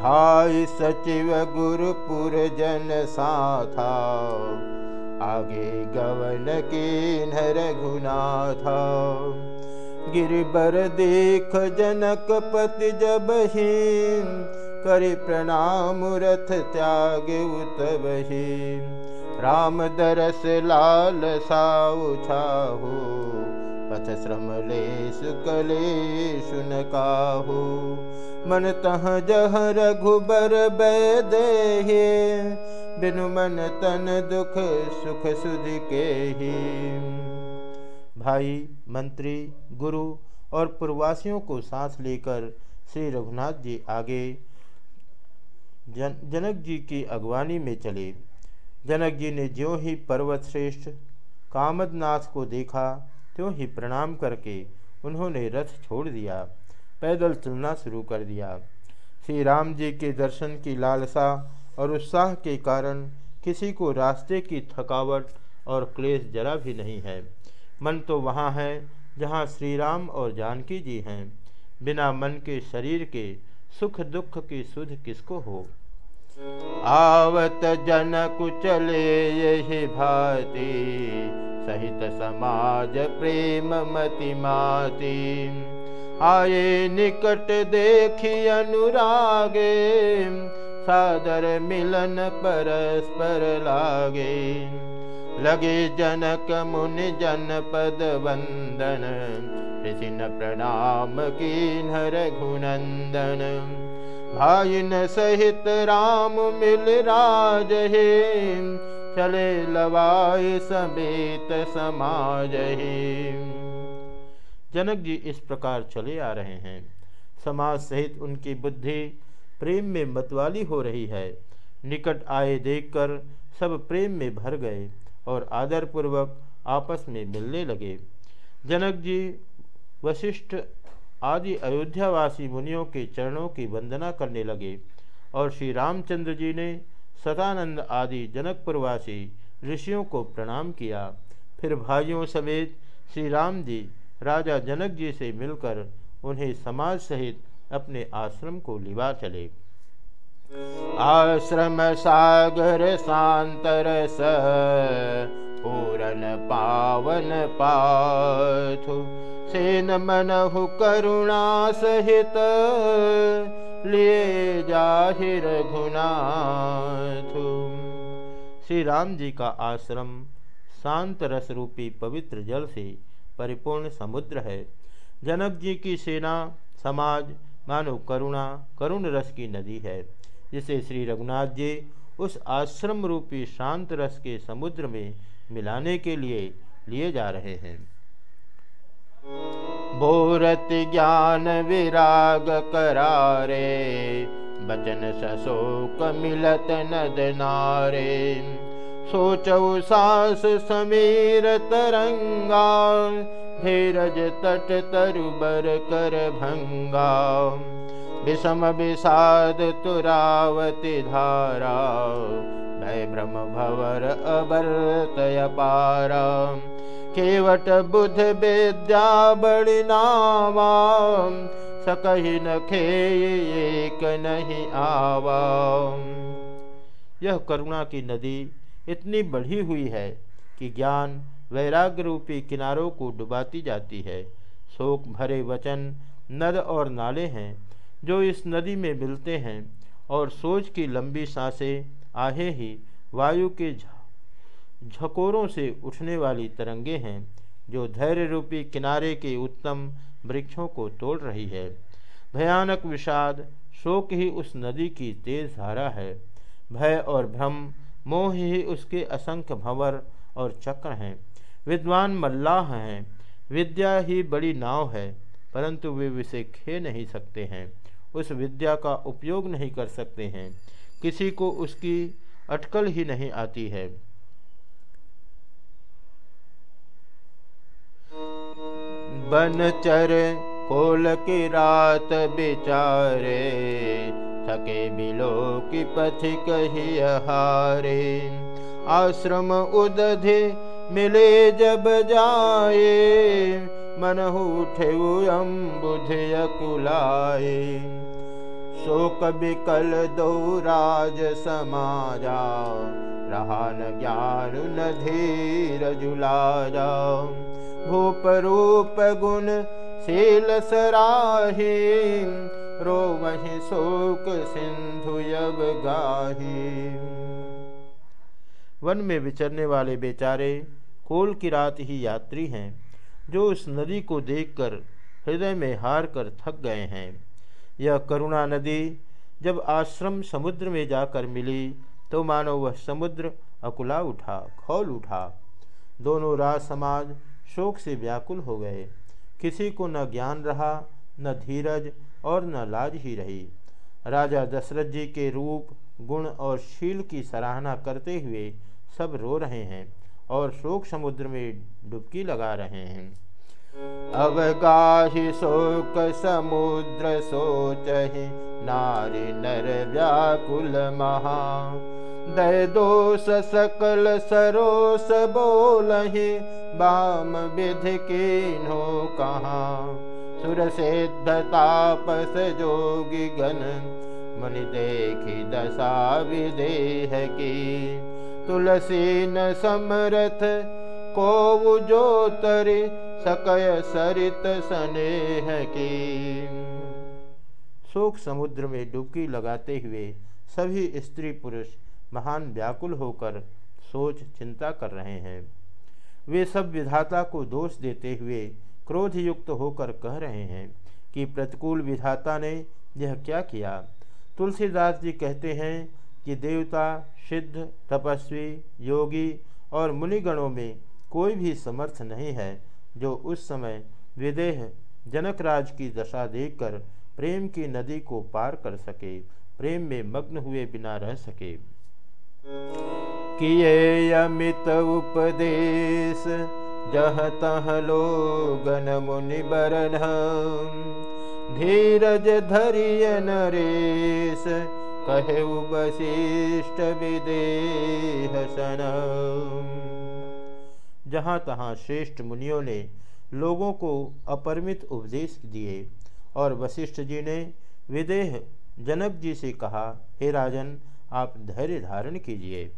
भाई सचिव गुरुपुर जन साथा आगे गवन के नर गुना था गिरबर देख जनक पति जब ही करि प्रणाम रथ त्याग उतबही राम दरस लाल साउ पथ श्रम ले सुकले सुन काहू मन तह जह रघुबर बैदे बिनु मन तन दुख सुख सुध के ही। भाई, मंत्री, गुरु और पूर्वासियों को सांस लेकर श्री रघुनाथ जी आगे जन, जनक जी की अगवानी में चले। जनक जी ने ज्यों ही पर्वत श्रेष्ठ कामदनाथ को देखा त्यों ही प्रणाम करके उन्होंने रथ छोड़ दिया, पैदल चलना शुरू कर दिया। श्री राम जी के दर्शन की लालसा और उत्साह के कारण किसी को रास्ते की थकावट और क्लेश जरा भी नहीं है। मन तो वहाँ है जहाँ श्री राम और जानकी जी हैं। बिना मन के शरीर के सुख दुख की सुध किसको हो? आवत जनक चले यही भाती सहित समाज प्रेम मति माती। आए निकट देखी अनुरागे सादर मिलन परस्पर लागे। लगे जनक मुनि जनपद वंदन ऋषि प्रणाम की नर घुनंदन भाई न सहित राम मिल राज हे चले लवाए समेत समाज हे जनक जी इस प्रकार चले आ रहे हैं। समाज सहित उनकी बुद्धि प्रेम में मतवाली हो रही है। निकट आए देखकर सब प्रेम में भर गए और आदरपूर्वक आपस में मिलने लगे। जनक जी वशिष्ठ आदि अयोध्यावासी मुनियों के चरणों की वंदना करने लगे और श्री रामचंद्र जी ने सदानंद आदि जनकपुरवासी ऋषियों को प्रणाम किया। फिर भाइयों समेत श्री राम जी, राजा जनक जी से मिलकर उन्हें समाज सहित अपने आश्रम को लिवा चले। आश्रम सागर सांतर स पूरन पावन पाथु। सेन मनहु करुणा सहित, लिए ज़ाहिर घुनाथु श्री राम जी का आश्रम शांत रस रूपी पवित्र जल से परिपूर्ण समुद्र है। जनक जी की सेना, समाज, मानो करुणा, करुण रस की नदी है, जिसे श्री रघुनाथ जी उस आश्रम रूपी शांत रस के समुद्र में मिलाने के लिए लिए जा रहे हैं। बोरत ज्ञान विराग करारे बचन सशोक मिलत नद नारे। सोचौ सास समीर तरंगा धीरज तट तरुबर कर भंगा। विषम विषाद तुरावती धारा भय ब्रह्म भवर अबरतय पारा केवट बुध विद्या बड़ी नावा सकही न खे एक नहीं आवा यह करुणा की नदी इतनी बढ़ी हुई है कि ज्ञान वैराग्य रूपी किनारों को डुबाती जाती है। शोक भरे वचन नद और नाले हैं, जो इस नदी में मिलते हैं, और सोच की लंबी साँसें आहे ही वायु के झकोरों से उठने वाली तरंगे हैं, जो धैर्य रूपी किनारे के उत्तम वृक्षों को तोड़ रही है। भयानक विषाद शोक ही उस नदी की तेज धारा है। भय और भ्रम, मोह ही उसके असंख्य भंवर और चक्र हैं। विद्वान मल्लाह हैं, विद्या ही बड़ी नाव है, परंतु वे विषय खे नहीं सकते हैं। उस विद्या का उपयोग नहीं कर सकते हैं। किसी को उसकी अटकल ही नहीं आती है। बन चर कोल की रात बिचारे, थके बिलो की पथिक ही हारे आश्रम उदधि मिले जब जाए, मन उठे बुध कुलाए शोक बिकल दो राज समाजा, रहा न ज्ञान न धीर जुलाजा भूप रूप गुण शील सराही रो वही शोक सिंधु यब गाही। वन में विचरने वाले बेचारे कोल की रात ही यात्री हैं, जो उस नदी को देखकर हृदय में हार कर थक गए हैं। यह करुणा नदी जब आश्रम समुद्र में जाकर मिली तो मानो वह समुद्र अकुला उठा, खौल उठा। दोनों राज समाज शोक से व्याकुल हो गए। किसी को न ज्ञान रहा, न धीरज और न लाज ही रही। राजा दशरथ जी के रूप, गुण और शील की सराहना करते हुए सब रो रहे हैं और शोक समुद्र में डुबकी लगा रहे हैं। अवगाहि शोक समुद्र सोच नारी नर व्याकुल महा। दोष सकल सरोस बोलहि बाम विधि नो कहाँ? सुर सिद्ध तापस जोगी गण मुनि देखी दशा विदेह की। तुलसी न समरथ को जो तरे सकय सरित स्नेह की। शोक समुद्र में डुबकी लगाते हुए सभी स्त्री पुरुष महान व्याकुल होकर सोच चिंता कर रहे हैं। वे सब विधाता को दोष देते हुए क्रोध युक्त होकर कह रहे हैं कि प्रतिकूल विधाता ने यह क्या किया? तुलसीदास जी कहते हैं कि देवता, सिद्ध, तपस्वी, योगी और मुनिगणों में कोई भी समर्थ नहीं है जो उस समय विदेह जनकराज की दशा देखकर प्रेम की नदी को पार कर सके, प्रेम में मग्न हुए बिना रह सके। किए अमित उपदेश जह तह लोगन मुनि बरन धीरज धरिय नरेश, कहे वशिष्ठ विदेह सन जहाँ तहाँ श्रेष्ठ मुनियों ने लोगों को अपरिमित उपदेश दिए और वशिष्ठ जी ने विदेह जनक जी से कहा, हे राजन, आप धैर्य धारण कीजिए।